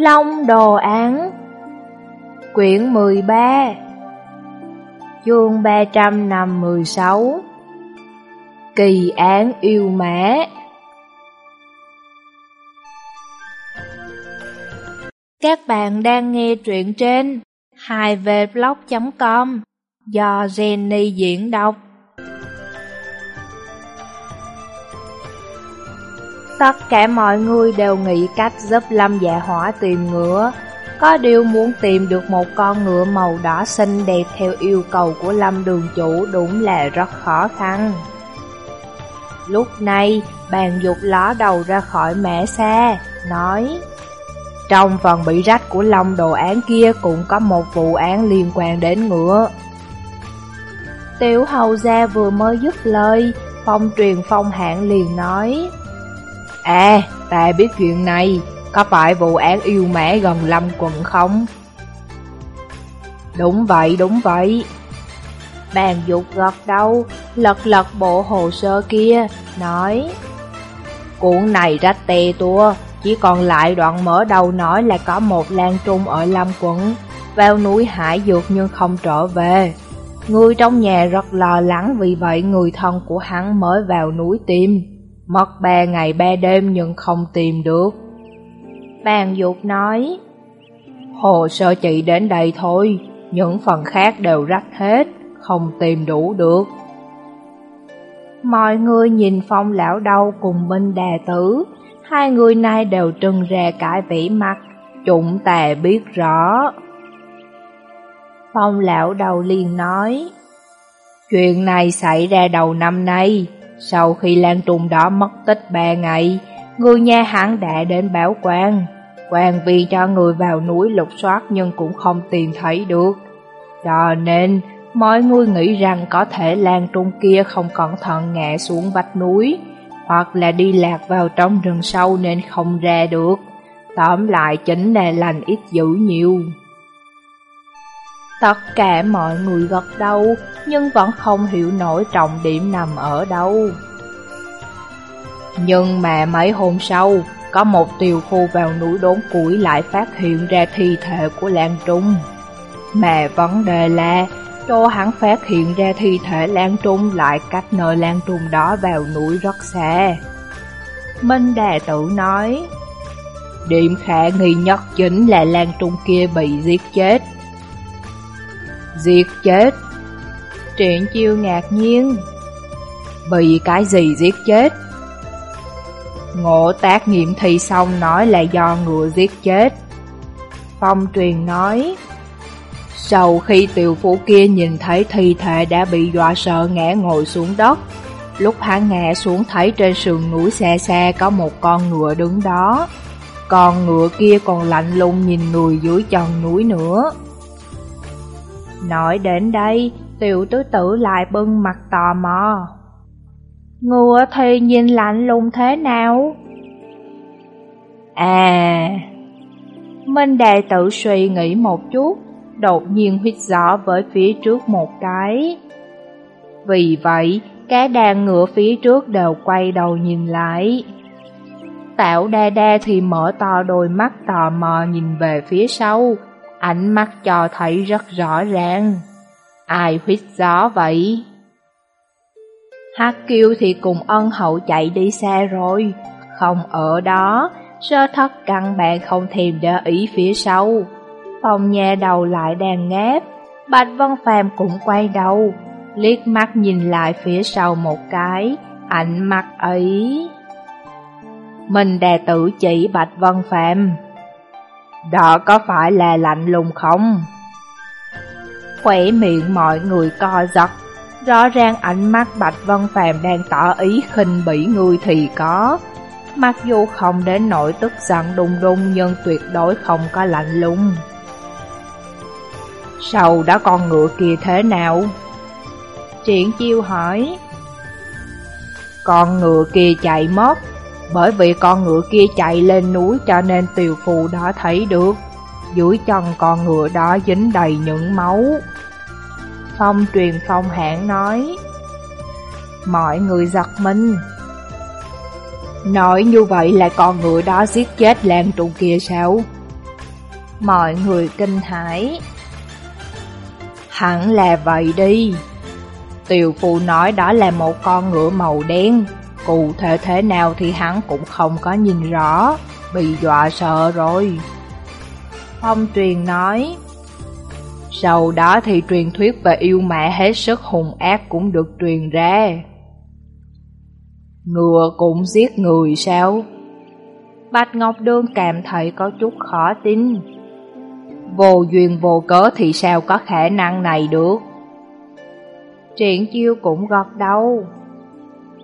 Long Đồ Án. Quyển 13 Chương 356 Kỳ án yêu mã. Các bạn đang nghe truyện trên 2vblog.com do Jenny diễn đọc. Tất cả mọi người đều nghĩ cách giúp Lâm Dạ Hỏa tìm ngựa. Có điều muốn tìm được một con ngựa màu đỏ xinh đẹp theo yêu cầu của Lâm đường chủ đúng là rất khó khăn. Lúc này, bàn dục ló đầu ra khỏi mẻ xe, nói Trong phần bị rách của Long đồ án kia cũng có một vụ án liên quan đến ngựa. Tiểu hầu gia vừa mới dứt lời, phong truyền phong hạng liền nói À, ta biết chuyện này, có phải vụ án yêu mẹ gần Lâm quận không? Đúng vậy, đúng vậy. Bàn dục gật đầu, lật lật bộ hồ sơ kia, nói Cuộn này rách tè tua, chỉ còn lại đoạn mở đầu nói là có một lan trung ở Lâm quận, vào núi Hải Dược nhưng không trở về. Người trong nhà rất lo lắng vì vậy người thân của hắn mới vào núi tìm. Mất ba ngày ba đêm nhưng không tìm được. Bàn dục nói, Hồ sơ chị đến đây thôi, những phần khác đều rách hết, không tìm đủ được. Mọi người nhìn phong lão đầu cùng Minh Đà Tử, hai người này đều trưng ra cãi vĩ mặt, chúng ta biết rõ. Phong lão đầu liền nói, Chuyện này xảy ra đầu năm nay, sau khi Lan trung đó mất tích ba ngày, người nhà hắn đã đến báo quan. Quan vì cho người vào núi lục soát nhưng cũng không tìm thấy được. Cho nên, mọi người nghĩ rằng có thể Lan Trung kia không cẩn thận ngã xuống vách núi, hoặc là đi lạc vào trong rừng sâu nên không ra được. Tóm lại chính là lành ít dữ nhiều. Tất cả mọi người gật đầu, nhưng vẫn không hiểu nổi trọng điểm nằm ở đâu. Nhưng mà mấy hôm sau, có một tiều khu vào núi đốn củi lại phát hiện ra thi thể của Lan Trung. Mà vấn đề là, chỗ hắn phát hiện ra thi thể Lan Trung lại cách nơi Lan Trung đó vào núi rất xa. Minh Đà Tử nói, Điểm khả nghi nhất chính là Lan Trung kia bị giết chết. Giết chết? Triển chiêu ngạc nhiên. Bị cái gì giết chết? Ngộ tác nghiệm thi xong nói là do ngựa giết chết. Phong truyền nói, sau khi tiểu phủ kia nhìn thấy thi thể đã bị dọa sợ ngã ngồi xuống đất, lúc hắn ngã xuống thấy trên sườn núi xa xa có một con ngựa đứng đó. Con ngựa kia còn lạnh lùng nhìn người dưới chân núi nữa. Nói đến đây, tiểu tứ tử lại bưng mặt tò mò. Ngựa thì nhìn lạnh lùng thế nào? À... Minh Đài tự suy nghĩ một chút, đột nhiên huyết rõ với phía trước một cái. Vì vậy, cái đàn ngựa phía trước đều quay đầu nhìn lại. Tạo đa đa thì mở to đôi mắt tò mò nhìn về phía sau, ánh mắt cho thấy rất rõ ràng. Ai huyết gió vậy? Hát kêu thì cùng ân hậu chạy đi xa rồi, không ở đó, sơ thất căn bạn không thèm để ý phía sau. Phòng nhà đầu lại đang ngáp, Bạch Vân Phàm cũng quay đầu, liếc mắt nhìn lại phía sau một cái, ánh mắt ấy. Mình đệ tử chỉ Bạch Vân Phàm đó có phải là lạnh lùng không? Khỏe miệng mọi người co giật, Rõ ràng ánh mắt Bạch Vân Phàm đang tỏ ý khinh bỉ người thì có. Mặc dù không đến nỗi tức giận đùng đùng nhưng tuyệt đối không có lạnh lùng. Sau đó con ngựa kia thế nào? Triển chiêu hỏi. Con ngựa kia chạy mất, bởi vì con ngựa kia chạy lên núi cho nên tiều phù đã thấy được. Dưới chân con ngựa đó dính đầy những máu. Phong truyền phong hãng nói Mọi người giật mình Nói như vậy là con ngựa đó giết chết Lan Trụ kia sao? Mọi người kinh hãi. Hẳn là vậy đi. Tiều phụ nói đó là một con ngựa màu đen, cụ thể thế nào thì hắn cũng không có nhìn rõ, bị dọa sợ rồi. Phong truyền nói, sau đó thì truyền thuyết về yêu mẹ hết sức hùng ác cũng được truyền ra. Ngựa cũng giết người sao? Bạch Ngọc Đương cảm thấy có chút khó tin. Vô duyên vô cớ thì sao có khả năng này được? Triển chiêu cũng gật đầu.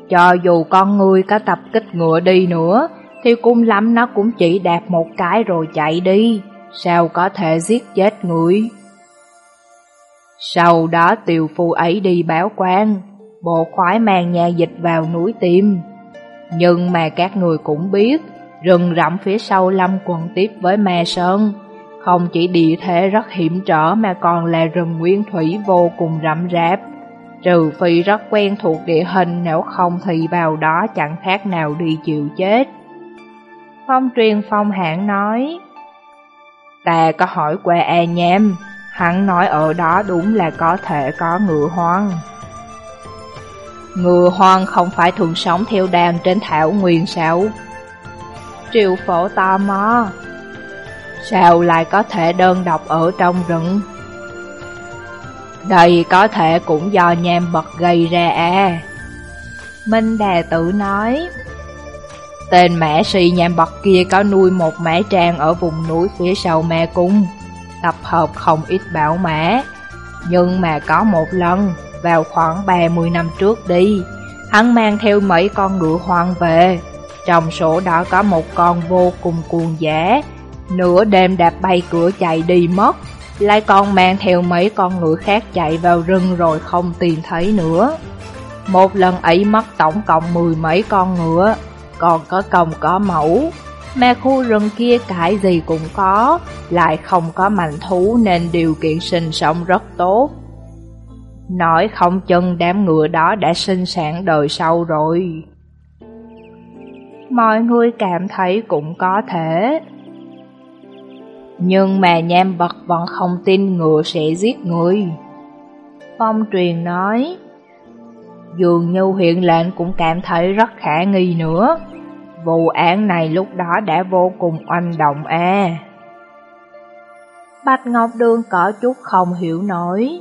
Cho dù con người có tập kích ngựa đi nữa, thì cung lắm nó cũng chỉ đạp một cái rồi chạy đi, sao có thể giết chết người? Sau đó tiều phu ấy đi báo quan, bộ khoái mang nhà dịch vào núi tim. Nhưng mà các người cũng biết, rừng rậm phía sau lâm quần tiếp với ma sơn, không chỉ địa thế rất hiểm trở mà còn là rừng nguyên thủy vô cùng rậm rạp. Trừ phi rất quen thuộc địa hình nếu không thì vào đó chẳng khác nào đi chịu chết. Phong truyền phong hãng nói, Ta có hỏi qua A Nham, hắn nói ở đó đúng là có thể có ngựa hoang. Ngựa hoang không phải thường sống theo đàn trên thảo nguyên sao? triều phổ tò mò. Sao lại có thể đơn độc ở trong rừng? Đây có thể cũng do nham bật gây ra à. Minh Đà tự nói. Tên mẹ si nham bật kia có nuôi một mã trang ở vùng núi phía sau mẹ cung, tập hợp không ít bảo mã. Nhưng mà có một lần, vào khoảng 30 năm trước đi, hắn mang theo mấy con ngựa hoang về. Trong số đó có một con vô cùng cuồng dã, nửa đêm đạp bay cửa chạy đi mất, lại còn mang theo mấy con ngựa khác chạy vào rừng rồi không tìm thấy nữa. Một lần ấy mất tổng cộng mười mấy con ngựa, còn có công có mẫu. Mà khu rừng kia cái gì cũng có, lại không có mạnh thú nên điều kiện sinh sống rất tốt. Nói không chừng đám ngựa đó đã sinh sản đời sau rồi. Mọi người cảm thấy cũng có thể. Nhưng mà nham vật vẫn không tin ngựa sẽ giết người. Phong truyền nói, dường như hiện lệnh cũng cảm thấy rất khả nghi nữa. Vụ án này lúc đó đã vô cùng oanh động à. Bạch Ngọc Đường có chút không hiểu nổi.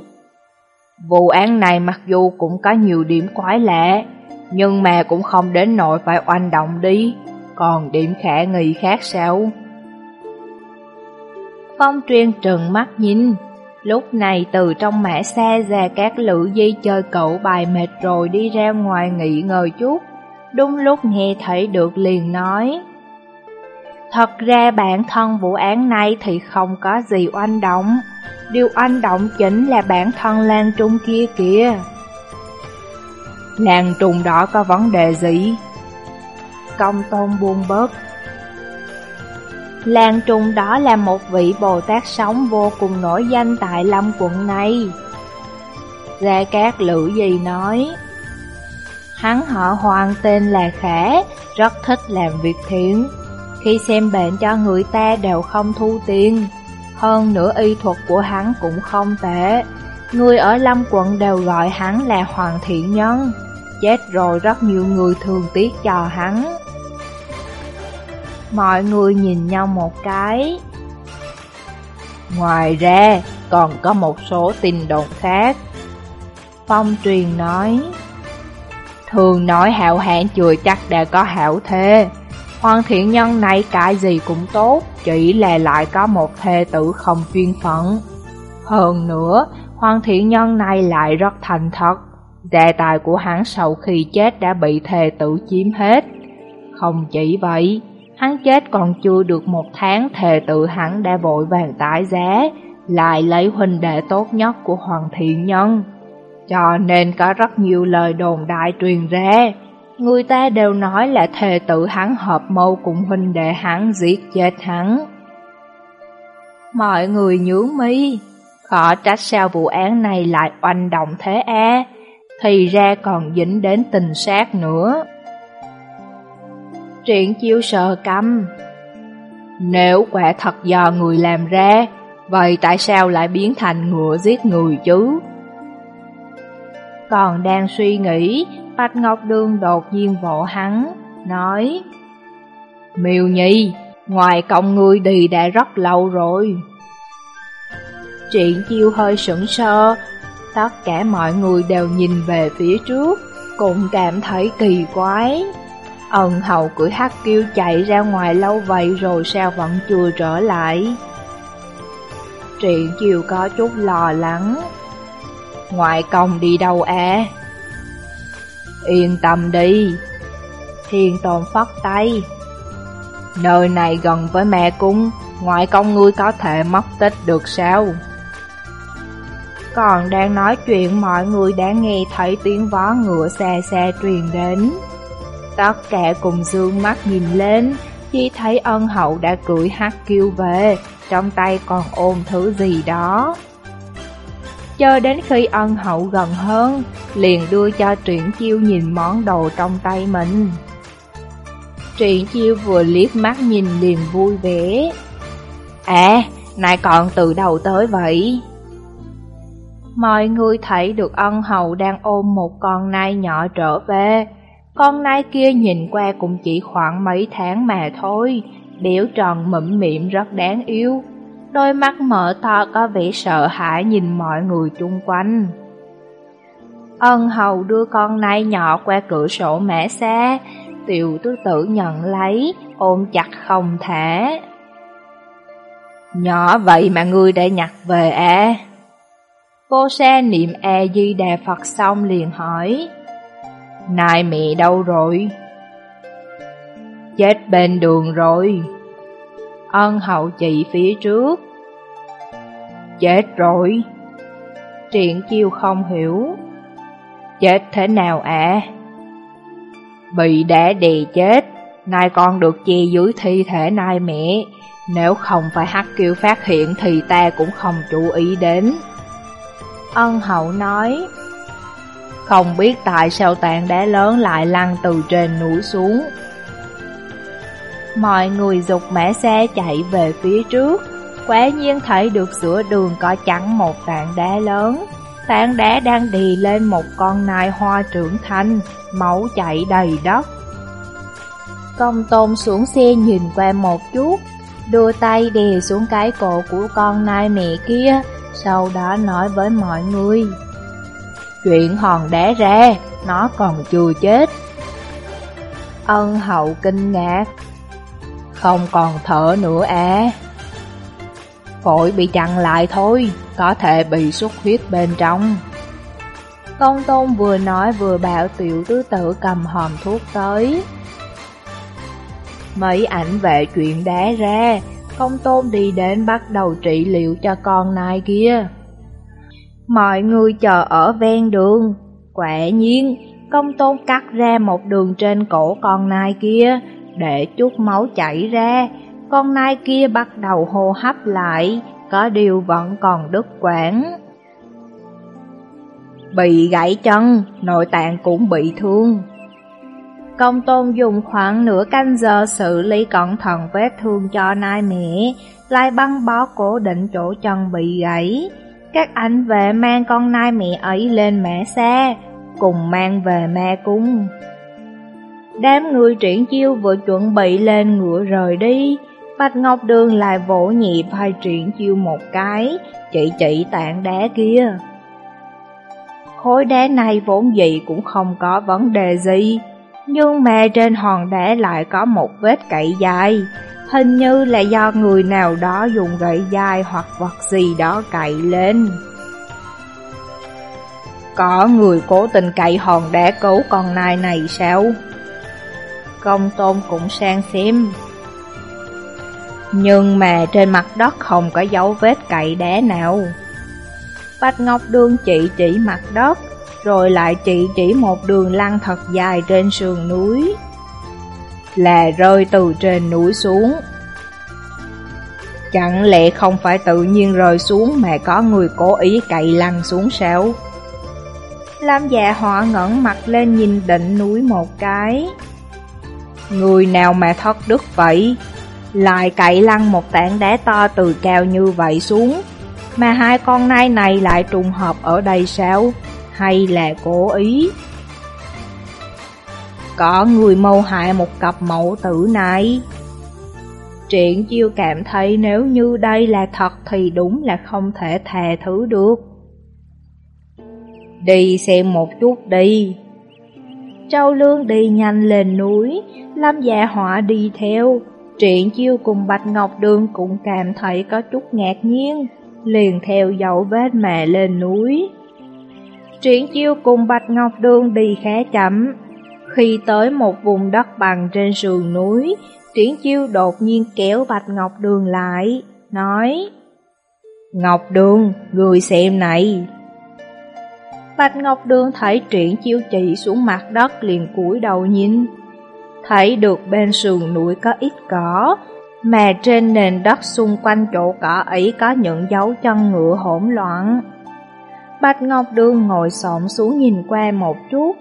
Vụ án này mặc dù cũng có nhiều điểm quái lạ, nhưng mà cũng không đến nỗi phải oanh động đi, còn điểm khả nghi khác sao? Phong truyền trừng mắt nhìn, lúc này từ trong mã xe ra các lữ di chơi cậu bài mệt rồi đi ra ngoài nghỉ ngơi chút, đúng lúc nghe thấy được liền nói. Thật ra bản thân vụ án này thì không có gì oanh động, điều oanh động chính là bản thân Lan Trung kia kìa. Lan Trung đó có vấn đề gì? Công tôn buông bớt Lan Trung đó là một vị Bồ Tát sống vô cùng nổi danh tại Lâm quận này. Gia Cát Lữ gì nói, Hắn họ hoàng tên là Khả, rất thích làm việc thiện. Khi xem bệnh cho người ta đều không thu tiền. Hơn nữa y thuật của hắn cũng không tệ. Người ở Lâm quận đều gọi hắn là Hoàng Thiện Nhân. Chết rồi rất nhiều người thường tiếc cho hắn. Mọi người nhìn nhau một cái. Ngoài ra, còn có một số tin đồn khác. Phong truyền nói, Thường nói hạo hạn chưa chắc đã có hảo thê. Hoàng thiện nhân này cái gì cũng tốt, chỉ là lại có một thê tử không chuyên phận. Hơn nữa, hoàng thiện nhân này lại rất thành thật. Gia tài của hắn sau khi chết đã bị thê tử chiếm hết. Không chỉ vậy, Hắn chết còn chưa được một tháng thề tự hắn đã vội vàng tái giá, lại lấy huynh đệ tốt nhất của Hoàng Thiện Nhân. Cho nên có rất nhiều lời đồn đại truyền ra. Người ta đều nói là thề tự hắn hợp mâu cùng huynh đệ hắn giết chết hắn. Mọi người nhướng mi, khó trách sao vụ án này lại oanh động thế a thì ra còn dính đến tình sát nữa. Truyện chiêu sờ cầm. Nếu quả thật do người làm ra, vậy tại sao lại biến thành ngựa giết người chứ? Còn đang suy nghĩ, Bạch Ngọc Đường đột nhiên vỗ hắn, nói Miêu Nhi, ngoài công ngươi đi đã rất lâu rồi. Triển chiêu hơi sững sờ, tất cả mọi người đều nhìn về phía trước, cũng cảm thấy kỳ quái. Ân hầu cưỡi hắc kêu chạy ra ngoài lâu vậy rồi sao vẫn chưa trở lại. Triển chiều có chút lo lắng. Ngoại công đi đâu à? Yên tâm đi. Thiên tôn phất tay. Nơi này gần với mẹ cung, ngoại công ngươi có thể mất tích được sao? Còn đang nói chuyện mọi người đã nghe thấy tiếng vó ngựa xe xe truyền đến. Tất cả cùng dương mắt nhìn lên, chỉ thấy ân hậu đã cưỡi hát kêu về, trong tay còn ôm thứ gì đó. Cho đến khi ân hậu gần hơn, liền đưa cho truyện chiêu nhìn món đồ trong tay mình. Truyện chiêu vừa liếc mắt nhìn liền vui vẻ. À, nãy còn từ đầu tới vậy. Mọi người thấy được ân hậu đang ôm một con nai nhỏ trở về. Con nai kia nhìn qua cũng chỉ khoảng mấy tháng mà thôi, biểu tròn mụm miệng rất đáng yêu. Đôi mắt mở to có vẻ sợ hãi nhìn mọi người chung quanh. Ân hầu đưa con nai nhỏ qua cửa sổ mẻ xa, tiểu tứ tử nhận lấy, ôm chặt không thể. Nhỏ vậy mà ngươi đã nhặt về à? Cô xe niệm e A-di-đà Phật xong liền hỏi nai mẹ đâu rồi? Chết bên đường rồi Ân hậu chị phía trước Chết rồi Triển chiêu không hiểu Chết thế nào ạ? À? Bị đá đè chết Nay con được che dưới thi thể nai mẹ Nếu không phải hắc kêu phát hiện thì ta cũng không chú ý đến Ân hậu nói không biết tại sao tảng đá lớn lại lăn từ trên núi xuống. Mọi người dục mã xe chạy về phía trước. Quả nhiên thấy được giữa đường có chắn một tảng đá lớn. Tảng đá đang đi lên một con nai hoa trưởng thành, Máu chảy đầy đất. Công tôn xuống xe nhìn qua một chút, Đưa tay đè xuống cái cổ của con nai mẹ kia, sau đó nói với mọi người. Chuyện hòn đá ra, nó còn chưa chết. Ân hậu kinh ngạc. Không còn thở nữa à. Phổi bị chặn lại thôi, có thể bị xuất huyết bên trong. Công tôn vừa nói vừa bảo tiểu tứ tử cầm hòm thuốc tới. Mấy ảnh vệ chuyện đá ra, Công tôn đi đến bắt đầu trị liệu cho con nai kia. Mọi người chờ ở ven đường. Quả nhiên, công tôn cắt ra một đường trên cổ con nai kia, để chút máu chảy ra. Con nai kia bắt đầu hô hấp lại, có điều vẫn còn đứt quãng. Bị gãy chân, nội tạng cũng bị thương. Công tôn dùng khoảng nửa canh giờ xử lý cẩn thận vết thương cho nai mẹ, lại băng bó cố định chỗ chân bị gãy. Các anh về mang con nai mẹ ấy lên mẹ xe, cùng mang về mẹ cung. Đám người triển chiêu vừa chuẩn bị lên ngựa rời đi, Bạch Ngọc Đường lại vỗ nhị vai triển chiêu một cái, chị chị tảng đá kia. Khối đá này vốn gì cũng không có vấn đề gì, nhưng mà trên hòn đá lại có một vết cậy dài, hình như là do người nào đó dùng gậy dài hoặc vật gì đó cậy lên. Có người cố tình cậy hòn đá cứu con nai này sao? Công tôn cũng sang xem. Nhưng mà trên mặt đất không có dấu vết cậy đá nào. Bạch Ngọc Đương chỉ chỉ mặt đất, rồi lại chỉ chỉ một đường lăn thật dài trên sườn núi. Là rơi từ trên núi xuống. Chẳng lẽ không phải tự nhiên rơi xuống mà có người cố ý cậy lăn xuống sao? Lam dạ họ ngẩn mặt lên nhìn đỉnh núi một cái. Người nào mà thất đức vậy? lại cậy lăn một tảng đá to từ cao như vậy xuống. Mà hai con nai này lại trùng hợp ở đây sao? Hay là cố ý? Có người mâu hại một cặp mẫu tử này. Triển chiêu cảm thấy nếu như đây là thật thì đúng là không thể thề thứ được. Đi xem một chút đi. Châu Lương đi nhanh lên núi, Lâm Dạ Họa đi theo. Triển chiêu cùng Bạch Ngọc Đường cũng cảm thấy có chút ngạc nhiên, liền theo dấu vết mẹ lên núi. Triển chiêu cùng Bạch Ngọc Đường đi khá chậm. Khi tới một vùng đất bằng trên sườn núi, Triển chiêu đột nhiên kéo Bạch Ngọc Đường lại, nói Ngọc Đường, người xem này. Bạch Ngọc Đường thấy Triển chiêu chỉ xuống mặt đất liền cúi đầu nhìn. Thấy được bên sườn núi có ít cỏ, mà trên nền đất xung quanh chỗ cỏ ấy có những dấu chân ngựa hỗn loạn. Bạch Ngọc Đường ngồi xổm xuống nhìn qua một chút,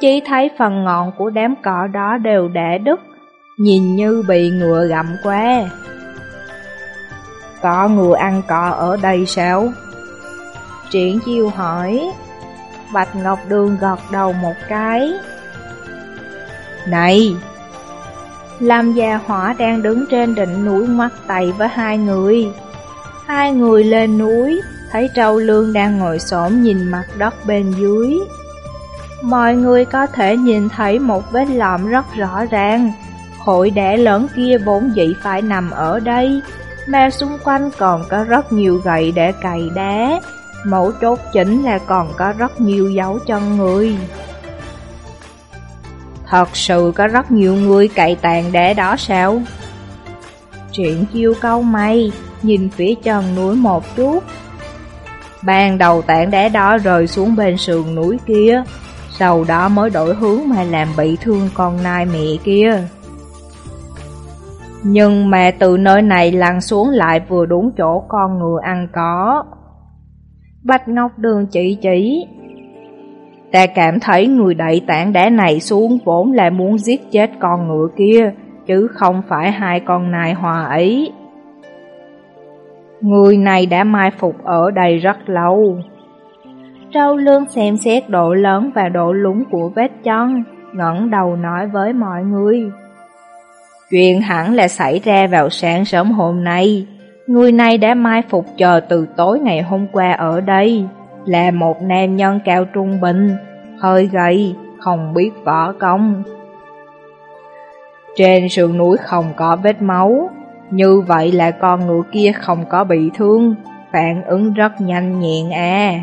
chỉ thấy phần ngọn của đám cỏ đó đều để đứt, nhìn như bị ngựa gặm qua. Có ngựa ăn cỏ ở đây sao? Triển chiêu hỏi. Bạch Ngọc Đường gật đầu một cái. Này! Lam Gia Hỏa đang đứng trên đỉnh núi mắt tay với hai người. Hai người lên núi, thấy Trâu Lương đang ngồi xổm nhìn mặt đất bên dưới. Mọi người có thể nhìn thấy một vết lõm rất rõ ràng. Hội đẻ lớn kia vốn dĩ phải nằm ở đây, mà xung quanh còn có rất nhiều gậy để cày đá. Mẫu chốt chính là còn có rất nhiều dấu chân người. Thật sự có rất nhiều người cày tàn đá đó sao? Chuyện chiêu câu mày, nhìn phía chân núi một chút. Ban đầu tảng đá đó rơi xuống bên sườn núi kia, sau đó mới đổi hướng mà làm bị thương con nai mẹ kia. Nhưng mà từ nơi này lăn xuống lại vừa đúng chỗ con ngựa ăn có. Bạch Ngọc Đường chỉ chỉ. Ta cảm thấy người đẩy tảng đá này xuống vốn là muốn giết chết con ngựa kia, chứ không phải hai con nai hòa ấy. Người này đã mai phục ở đây rất lâu. Trâu Lương xem xét độ lớn và độ lúng của vết chân, ngẩng đầu nói với mọi người. Chuyện hẳn là xảy ra vào sáng sớm hôm nay. Người này đã mai phục chờ từ tối ngày hôm qua ở đây, là một nam nhân cao trung bình, hơi gầy, không biết võ công. Trên sườn núi không có vết máu, như vậy là con ngựa kia không có bị thương, phản ứng rất nhanh nhẹn à.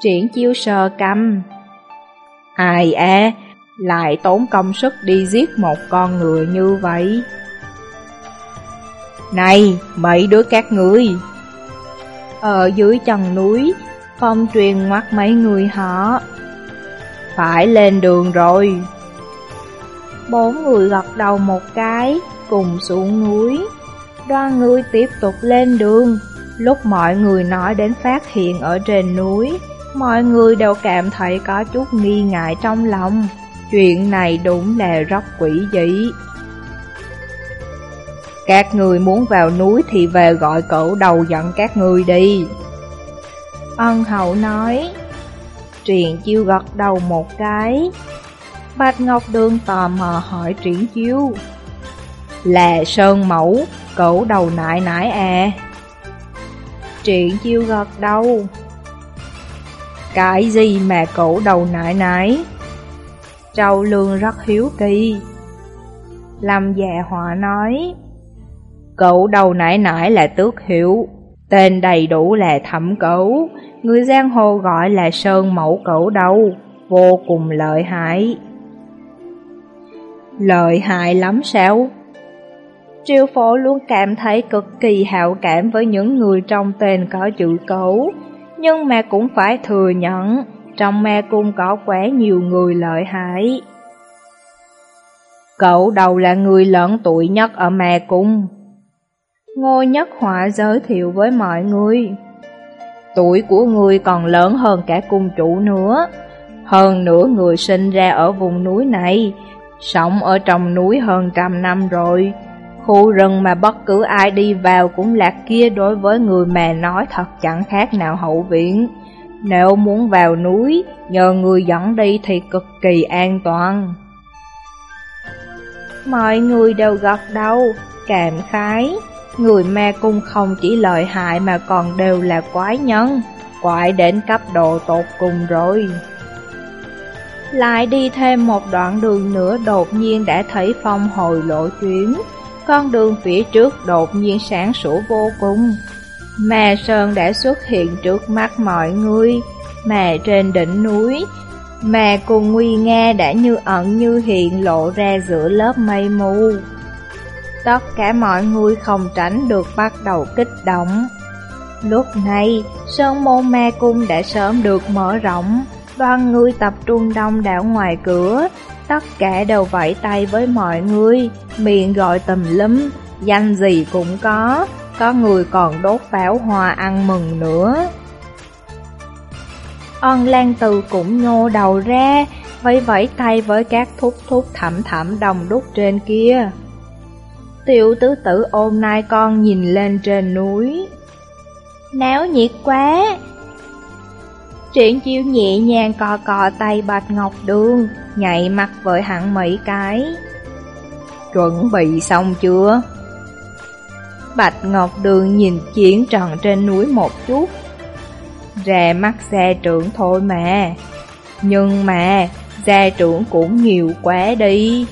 Triển chiêu sơ cầm. Ai à, lại tốn công sức đi giết một con ngựa như vậy. Này, mấy đứa các ngươi! Ở dưới chân núi, phong truyền ngoắt mấy người họ. Phải lên đường rồi. Bốn người gật đầu một cái, cùng xuống núi. Đoan người tiếp tục lên đường. Lúc mọi người nói đến phát hiện ở trên núi, mọi người đều cảm thấy có chút nghi ngại trong lòng. Chuyện này đúng là rất quỷ dị. Các người muốn vào núi thì về gọi cậu đầu dẫn các người đi. Ân hậu nói. Triển chiêu gật đầu một cái. Bạch Ngọc Đường tò mò hỏi Triển chiêu. Là Sơn Mẫu, cậu đầu nại nại à. Triển chiêu gật đầu. Cái gì mà cậu đầu nại nại? Châu Lương rất hiếu kỳ. Lâm dạ già họa nói. Cậu đầu nại nãy là tước hiệu, tên đầy đủ là thẩm cẩu, người giang hồ gọi là sơn mẫu cẩu đầu, vô cùng lợi hại. Lợi hại lắm sao? Triều phổ luôn cảm thấy cực kỳ hạo cảm với những người trong tên có chữ cẩu nhưng mà cũng phải thừa nhận, trong ma cung có quá nhiều người lợi hại. Cậu đầu là người lớn tuổi nhất ở ma cung, ngôi Nhất Họa giới thiệu với mọi người. Tuổi của người còn lớn hơn cả cung chủ nữa. Hơn nữa người sinh ra ở vùng núi này, sống ở trong núi hơn trăm năm rồi. Khu rừng mà bất cứ ai đi vào cũng lạc kia đối với người mà nói thật chẳng khác nào hậu viện. Nếu muốn vào núi, nhờ người dẫn đi thì cực kỳ an toàn. Mọi người đều gật đầu, cảm khái. Người ma cung không chỉ lợi hại mà còn đều là quái nhân, quái đến cấp độ tột cùng rồi. Lại đi thêm một đoạn đường nữa đột nhiên đã thấy phong hồi lộ chuyến, con đường phía trước đột nhiên sáng sủa vô cùng. Mà Sơn đã xuất hiện trước mắt mọi người, mà trên đỉnh núi, mà cùng Nguy Nga đã như ẩn như hiện lộ ra giữa lớp mây mù. Tất cả mọi người không tránh được bắt đầu kích động. Lúc này, Sơn Môn Ma Cung đã sớm được mở rộng, đoàn người tập trung đông đảo ngoài cửa, tất cả đều vẫy tay với mọi người, miệng gọi tùm lum, danh gì cũng có, có người còn đốt pháo hoa ăn mừng nữa. Ân Lan Từ cũng nhô đầu ra, vẫy vẫy tay với các thúc thúc thẩm thẩm đồng đúc trên kia. Tiểu tứ tử ôm nai con nhìn lên trên núi. Náo nhiệt quá! Triển chiêu nhẹ nhàng cò cò tay Bạch Ngọc Đường, nhảy mặt với hẳn mấy cái. Chuẩn bị xong chưa? Bạch Ngọc Đường nhìn chiến tròn trên núi một chút. rè mắt xe trưởng thôi mà. Nhưng mà, gia trưởng cũng nhiều quá đi.